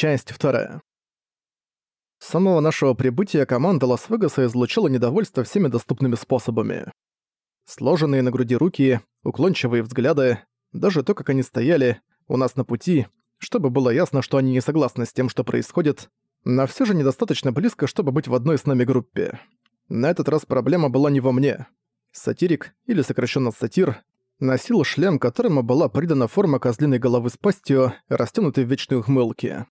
Часть вторая. С самого нашего прибытия команда Лас-Вегаса излучила недовольство всеми доступными способами. Сложенные на груди руки, уклончивые взгляды, даже то, как они стояли у нас на пути, чтобы было ясно, что они не согласны с тем, что происходит, но все же недостаточно близко, чтобы быть в одной с нами группе. На этот раз проблема была не во мне. Сатирик, или сокращенно сатир, носил шлем, которому была придана форма козлиной головы с пастью, растянутой в вечной ухмылке.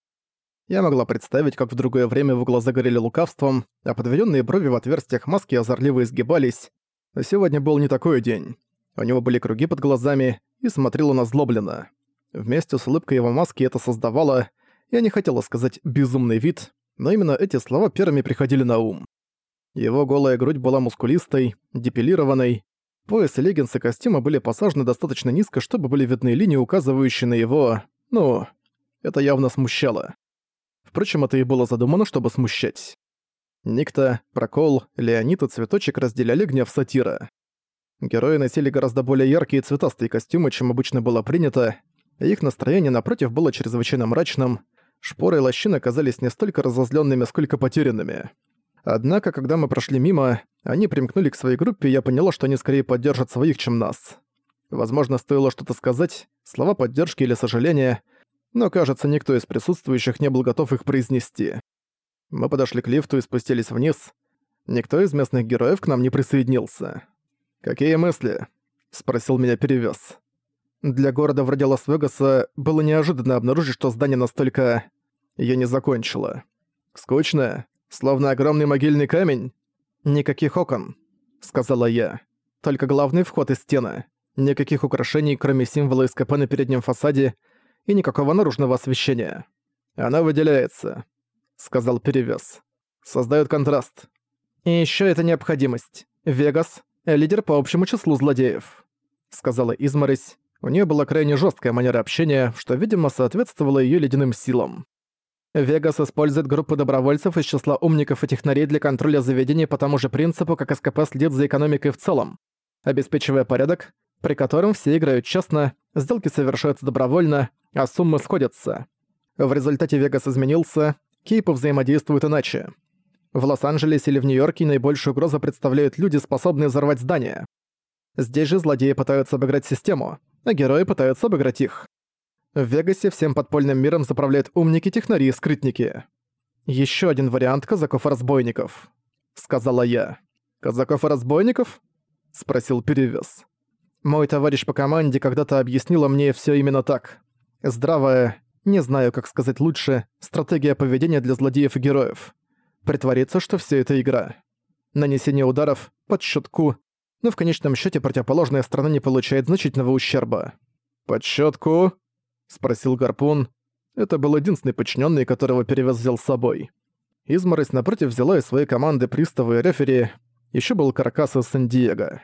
Я могла представить, как в другое время его глаза горели лукавством, а подведенные брови в отверстиях маски озорливо изгибались. Но сегодня был не такой день. У него были круги под глазами, и смотрел он озлобленно. Вместе с улыбкой его маски это создавало, я не хотела сказать «безумный вид», но именно эти слова первыми приходили на ум. Его голая грудь была мускулистой, депилированной, пояс и леггинсы костюма были посажены достаточно низко, чтобы были видны линии, указывающие на его... ну... Это явно смущало. Впрочем, это и было задумано, чтобы смущать. Никто, Прокол, Леонид и Цветочек разделяли гнев сатира. Герои носили гораздо более яркие цветастые костюмы, чем обычно было принято, и их настроение, напротив, было чрезвычайно мрачным. Шпоры и лощины казались не столько разозленными, сколько потерянными. Однако, когда мы прошли мимо, они примкнули к своей группе, и я поняла, что они скорее поддержат своих, чем нас. Возможно, стоило что-то сказать, слова поддержки или сожаления — но, кажется, никто из присутствующих не был готов их произнести. Мы подошли к лифту и спустились вниз. Никто из местных героев к нам не присоединился. «Какие мысли?» — спросил меня перевёз. Для города вроде Лас-Вегаса было неожиданно обнаружить, что здание настолько... Я не закончила. Скучно, словно огромный могильный камень. «Никаких окон», — сказала я. «Только главный вход из стены. Никаких украшений, кроме символа СКП на переднем фасаде — и никакого наружного освещения. Она выделяется, сказал перевес. Создает контраст. И еще это необходимость. Вегас — лидер по общему числу злодеев, сказала Изморись. У нее была крайне жесткая манера общения, что, видимо, соответствовало ее ледяным силам. Вегас использует группу добровольцев из числа умников и технарей для контроля заведений по тому же принципу, как СКП следит за экономикой в целом, обеспечивая порядок, при котором все играют честно, сделки совершаются добровольно, а суммы сходятся. В результате Вегас изменился, кейпы взаимодействуют иначе. В Лос-Анджелесе или в Нью-Йорке наибольшую угрозу представляют люди, способные взорвать здания. Здесь же злодеи пытаются обыграть систему, а герои пытаются обыграть их. В Вегасе всем подпольным миром заправляют умники, технари и скрытники. Еще один вариант казаков и разбойников», — сказала я. «Казаков и разбойников?» — спросил перевес. Мой товарищ по команде когда-то объяснила мне все именно так. Здравая, не знаю, как сказать лучше, стратегия поведения для злодеев и героев. Притвориться, что все это игра. Нанесение ударов, под щетку, но в конечном счете противоположная сторона не получает значительного ущерба. «Под щетку?» — спросил Гарпун. Это был единственный подчиненный, которого перевез взял с собой. Изморозь напротив взяла из своей команды приставы и рефери, еще был Каркас из Сан-Диего.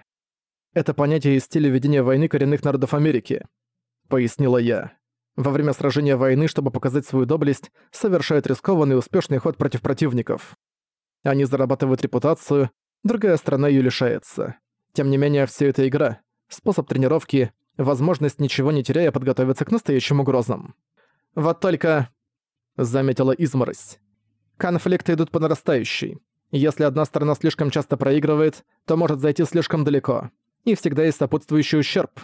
Это понятие из стиля ведения войны коренных народов Америки», — пояснила я. Во время сражения войны, чтобы показать свою доблесть, совершают рискованный и успешный ход против противников. Они зарабатывают репутацию, другая страна ее лишается. Тем не менее, все это игра, способ тренировки, возможность ничего не теряя подготовиться к настоящим угрозам. Вот только... Заметила изморозь. Конфликты идут по нарастающей. Если одна сторона слишком часто проигрывает, то может зайти слишком далеко и всегда есть сопутствующий ущерб.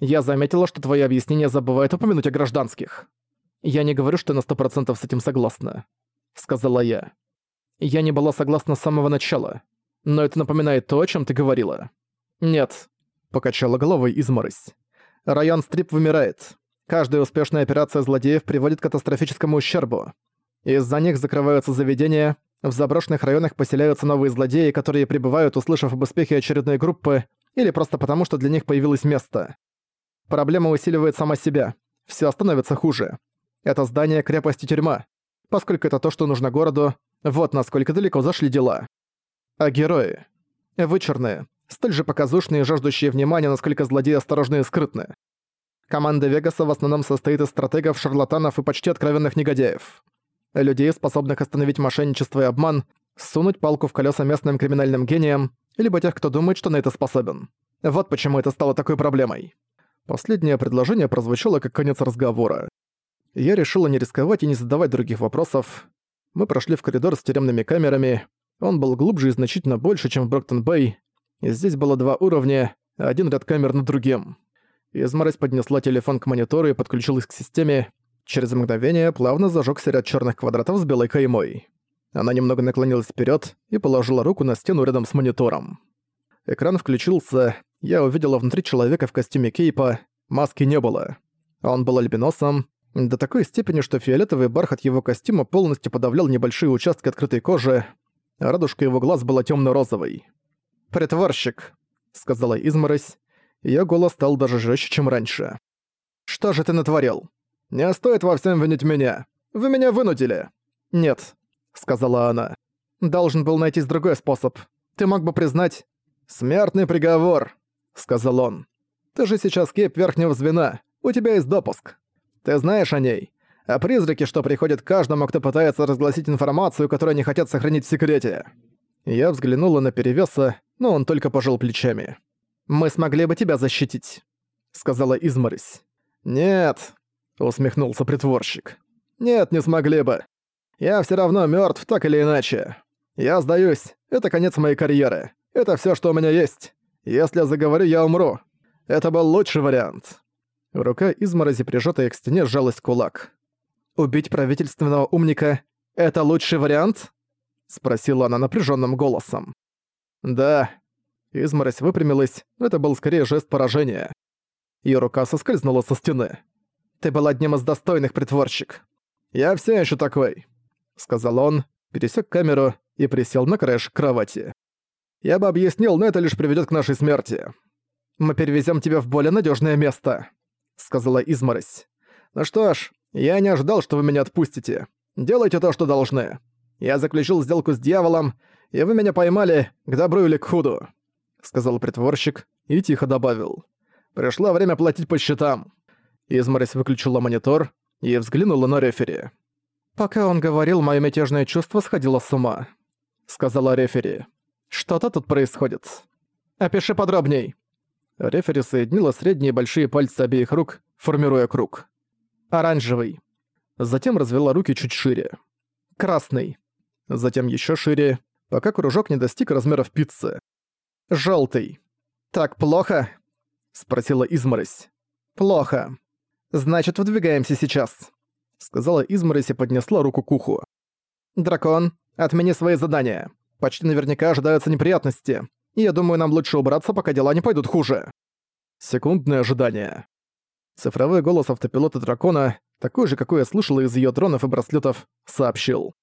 Я заметила, что твои объяснения забывают упомянуть о гражданских. Я не говорю, что на сто процентов с этим согласна», — сказала я. «Я не была согласна с самого начала, но это напоминает то, о чем ты говорила». «Нет», — покачала головой изморозь. «Район Стрип вымирает. Каждая успешная операция злодеев приводит к катастрофическому ущербу. Из-за них закрываются заведения, в заброшенных районах поселяются новые злодеи, которые прибывают, услышав об успехе очередной группы, или просто потому, что для них появилось место. Проблема усиливает сама себя. Все становится хуже. Это здание — крепость и тюрьма. Поскольку это то, что нужно городу, вот насколько далеко зашли дела. А герои? Вычурные, столь же показушные и жаждущие внимания, насколько злодеи осторожны и скрытны. Команда Вегаса в основном состоит из стратегов, шарлатанов и почти откровенных негодяев. Людей, способных остановить мошенничество и обман, сунуть палку в колеса местным криминальным гениям, либо тех, кто думает, что на это способен. Вот почему это стало такой проблемой. Последнее предложение прозвучало как конец разговора. Я решила не рисковать и не задавать других вопросов. Мы прошли в коридор с тюремными камерами. Он был глубже и значительно больше, чем в Броктон-Бэй. Здесь было два уровня, один ряд камер над другим. Изморозь поднесла телефон к монитору и подключилась к системе. Через мгновение плавно зажёгся ряд чёрных квадратов с белой каймой. Она немного наклонилась вперёд и положила руку на стену рядом с монитором. Экран включился, я увидела внутри человека в костюме кейпа, маски не было. Он был альбиносом, до такой степени, что фиолетовый бархат его костюма полностью подавлял небольшие участки открытой кожи, а радужка его глаз была тёмно-розовой. «Притворщик», — сказала изморозь. Её голос стал даже жестче, чем раньше. «Что же ты натворил? Не стоит во всем винить меня. Вы меня вынудили». «Нет», — сказала она. «Должен был найтись другой способ. Ты мог бы признать...» «Смертный приговор», — сказал он. «Ты же сейчас кеп верхнего звена. У тебя есть допуск. Ты знаешь о ней. О призраке, что приходит каждому, кто пытается разгласить информацию, которую они хотят сохранить в секрете». Я взглянула на перевеса, но он только пожал плечами. «Мы смогли бы тебя защитить», — сказала Изморись. «Нет», — усмехнулся притворщик. «Нет, не смогли бы. Я все равно мертв, так или иначе. Я сдаюсь, это конец моей карьеры. Это все, что у меня есть. Если я заговорю, я умру. Это был лучший вариант». Рука изморози, прижатая к стене, сжалась кулак. «Убить правительственного умника — это лучший вариант?» — спросила она напряженным голосом. «Да». Изморозь выпрямилась, но это был скорее жест поражения. Её рука соскользнула со стены. «Ты был одним из достойных притворщик. Я все еще такой», — сказал он, пересек камеру и присел на краешек кровати. «Я бы объяснил, но это лишь приведет к нашей смерти. Мы перевезем тебя в более надежное место», — сказала Изморозь. «Ну что ж, я не ожидал, что вы меня отпустите. Делайте то, что должны. Я заключил сделку с дьяволом, и вы меня поймали к добру или к худу», — сказал притворщик и тихо добавил. «Пришло время платить по счетам». Изморозь выключила монитор и взглянула на рефери. «Пока он говорил, моё мятежное чувство сходило с ума», — сказала рефери. «Что-то тут происходит. Опиши подробней». Рефери соединила средние и большие пальцы обеих рук, формируя круг. «Оранжевый». Затем развела руки чуть шире. «Красный» затем еще шире, пока кружок не достиг размеров пиццы. Желтый. «Так плохо?» — спросила Изморозь. «Плохо. Значит, выдвигаемся сейчас», — сказала Изморозь и поднесла руку к уху. «Дракон, отмени свои задания. Почти наверняка ожидаются неприятности, и я думаю, нам лучше убраться, пока дела не пойдут хуже». Секундное ожидание. Цифровой голос автопилота дракона, такой же, какой я слышала из ее дронов и браслетов, сообщил.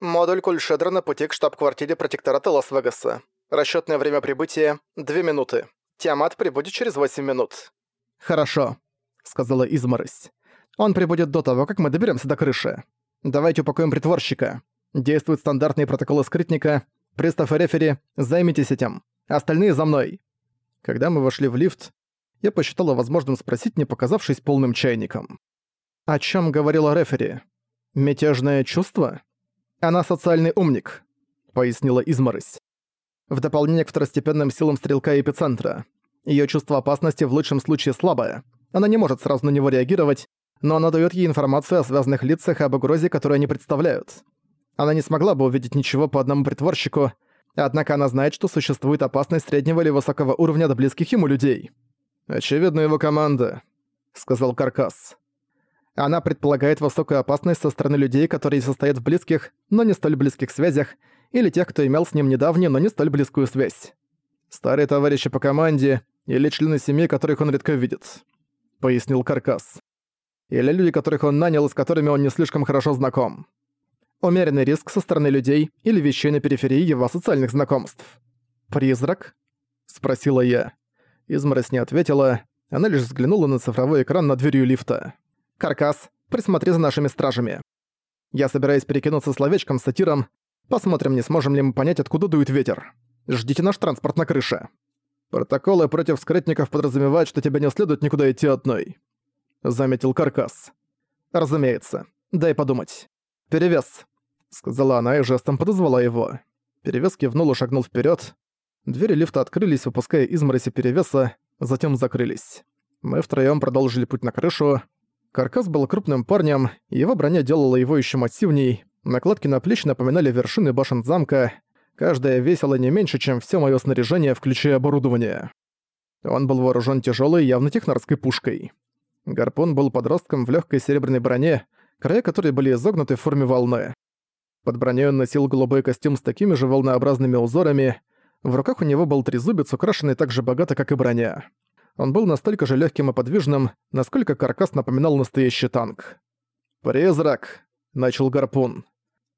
Модуль Кульшедра на пути к штаб-квартире протектората Лас-Вегаса. Расчётное время прибытия — 2 минуты. Тиамат прибудет через 8 минут. «Хорошо», — сказала Изморозь. «Он прибудет до того, как мы доберёмся до крыши. Давайте упакуем притворщика. Действуют стандартные протоколы скрытника. Пристав и рефери, займитесь этим. Остальные за мной». Когда мы вошли в лифт, я посчитала возможным спросить, не показавшись полным чайником. «О чём говорила рефери? Мятежное чувство?» «Она социальный умник», — пояснила Изморозь. В дополнение к второстепенным силам стрелка эпицентра. Её чувство опасности в лучшем случае слабое. Она не может сразу на него реагировать, но она даёт ей информацию о связанных лицах и об угрозе, которую они представляют. Она не смогла бы увидеть ничего по одному притворщику, однако она знает, что существует опасность среднего или высокого уровня до близких ему людей. «Очевидно, его команда», — сказал Каркас. Она предполагает высокую опасность со стороны людей, которые состоят в близких, но не столь близких связях, или тех, кто имел с ним недавнюю, но не столь близкую связь. Старые товарищи по команде или члены семьи, которых он редко видит», — пояснил Каркас. «Или люди, которых он нанял и с которыми он не слишком хорошо знаком. Умеренный риск со стороны людей или вещей на периферии его социальных знакомств». «Призрак?» — спросила я. Изморозь не ответила, она лишь взглянула на цифровой экран над дверью лифта. Каркас, присмотри за нашими стражами. Я собираюсь перекинуться словечком с сатиром. Посмотрим, не сможем ли мы понять, откуда дует ветер. Ждите наш транспорт на крыше. Протоколы против скрытников подразумевают, что тебе не следует никуда идти одной. Заметил Каркас. Разумеется. Дай подумать. Перевес. Сказала она и жестом подозвала его. Перевес кивнул и шагнул вперед. Двери лифта открылись, выпуская измороси перевеса, затем закрылись. Мы втроём продолжили путь на крышу. Каркас был крупным парнем, его броня делала его еще массивней, накладки на плечи напоминали вершины башен замка, каждая весила не меньше, чем все мое снаряжение, включая оборудование. Он был вооружен тяжелой, явно технарской пушкой. Гарпун был подростком в легкой серебряной броне, края которой были изогнуты в форме волны. Под броней он носил голубой костюм с такими же волнообразными узорами, в руках у него был трезубец, украшенный так же богато, как и броня. Он был настолько же легким и подвижным, насколько каркас напоминал настоящий танк. «Призрак!» — начал Гарпун.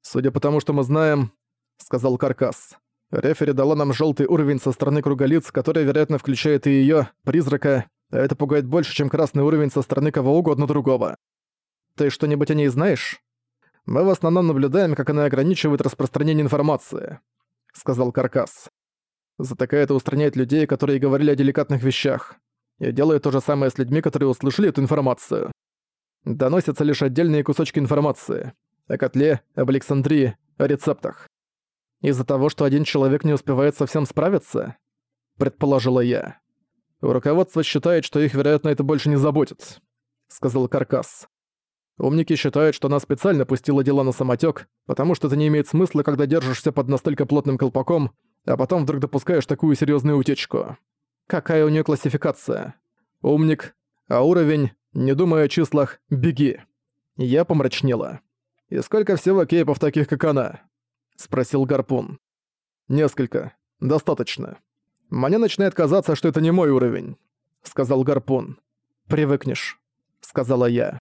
«Судя по тому, что мы знаем», — сказал каркас. «Рефери дала нам желтый уровень со стороны круга лиц, который, вероятно, включает и ее, призрака, это пугает больше, чем красный уровень со стороны кого угодно другого. Ты что-нибудь о ней знаешь? Мы в основном наблюдаем, как она ограничивает распространение информации», — сказал каркас. Затыкает и устраняет людей, которые говорили о деликатных вещах и делает то же самое с людьми, которые услышали эту информацию. Доносятся лишь отдельные кусочки информации. О котле, об Александрии, о рецептах. Из-за того, что один человек не успевает совсем справиться? Предположила я. Руководство считает, что их, вероятно, это больше не заботит, сказал Каркас. Умники считают, что она специально пустила дела на самотек, потому что это не имеет смысла, когда держишься под настолько плотным колпаком, а потом вдруг допускаешь такую серьезную утечку. Какая у нее классификация? Умник. А уровень, не думая о числах, беги. Я помрачнела. «И сколько всего кейпов таких, как она?» — спросил Гарпун. «Несколько. Достаточно. Мне начинает казаться, что это не мой уровень», — сказал Гарпун. «Привыкнешь», — сказала я.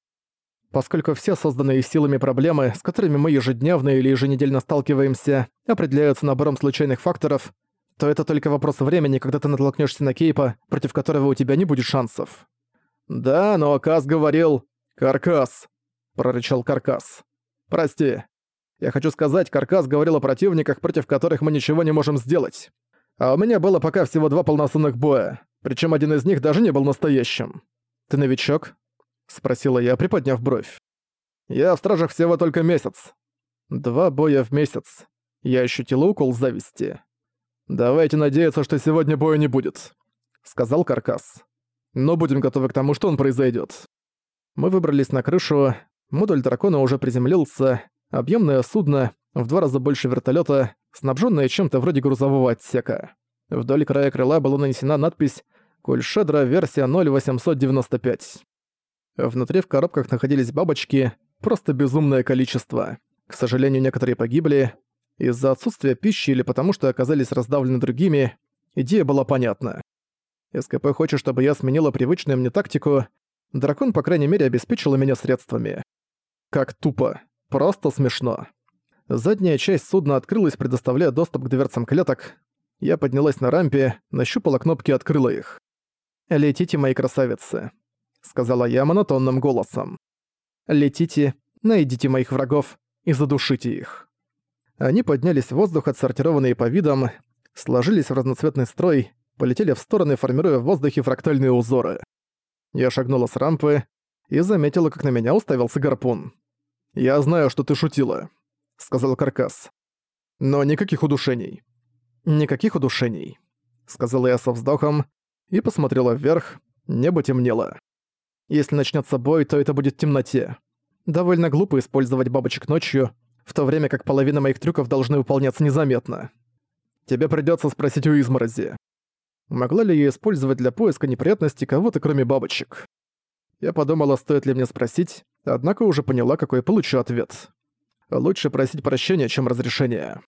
Поскольку все созданные силами проблемы, с которыми мы ежедневно или еженедельно сталкиваемся, определяются набором случайных факторов, то это только вопрос времени, когда ты натолкнешься на Кейпа, против которого у тебя не будет шансов. «Да, но Акас говорил...» «Каркас!» — прорычал Каркас. «Прости. Я хочу сказать, Каркас говорил о противниках, против которых мы ничего не можем сделать. А у меня было пока всего два полноценных боя, причем один из них даже не был настоящим. Ты новичок?» — спросила я, приподняв бровь. «Я в стражах всего только месяц. Два боя в месяц. Я ощутила укол зависти. «Давайте надеяться, что сегодня боя не будет», — сказал Каркас. «Но будем готовы к тому, что он произойдет. Мы выбрались на крышу, модуль дракона уже приземлился, объемное судно, в два раза больше вертолета, снабженное чем-то вроде грузового отсека. Вдоль края крыла была нанесена надпись «Кульшедра версия 0895». Внутри в коробках находились бабочки, просто безумное количество. К сожалению, некоторые погибли, из-за отсутствия пищи или потому что оказались раздавлены другими, идея была понятна. СКП хочет, чтобы я сменила привычную мне тактику, дракон, по крайней мере, обеспечил меня средствами. Как тупо. Просто смешно. Задняя часть судна открылась, предоставляя доступ к дверцам клеток. Я поднялась на рампе, нащупала кнопки и открыла их. «Летите, мои красавицы», — сказала я монотонным голосом. «Летите, найдите моих врагов и задушите их». Они поднялись в воздух, отсортированные по видам, сложились в разноцветный строй, полетели в стороны, формируя в воздухе фрактальные узоры. Я шагнула с рампы и заметила, как на меня уставился гарпун. «Я знаю, что ты шутила», — сказал Каркас. «Но никаких удушений». «Никаких удушений», — сказала я со вздохом и посмотрела вверх, небо темнело. «Если начнется бой, то это будет в темноте. Довольно глупо использовать бабочек ночью, в то время как половина моих трюков должны выполняться незаметно. Тебе придётся спросить у изморози. Могла ли я использовать для поиска неприятностей кого-то, кроме бабочек? Я подумала, стоит ли мне спросить, однако уже поняла, какой получу ответ. Лучше просить прощения, чем разрешения.